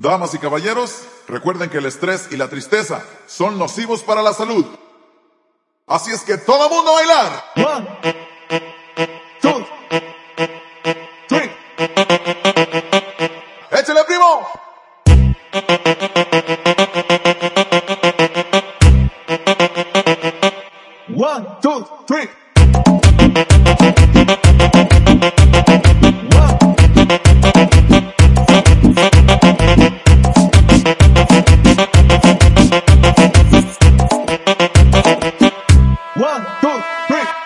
Damas y caballeros, recuerden que el estrés y la tristeza son nocivos para la salud. Así es que todo mundo a bailar. One, two, three. ¡Échale, primo! One, two, three. Two,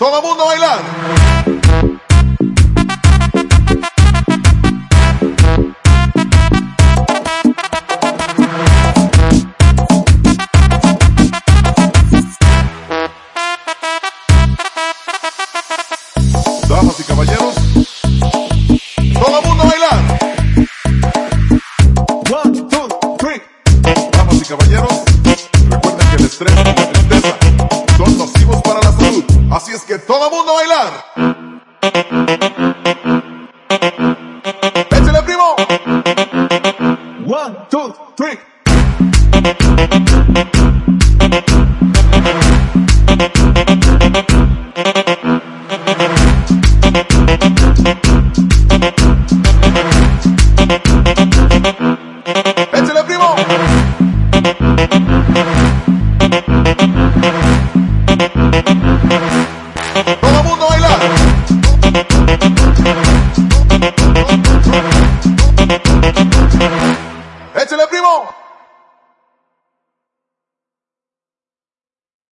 ¡Todo mundo a bailar! Damas y caballeros, todo mundo a bailar. One, two, three. Damas y caballeros, recuerden que el estrés Thank primo!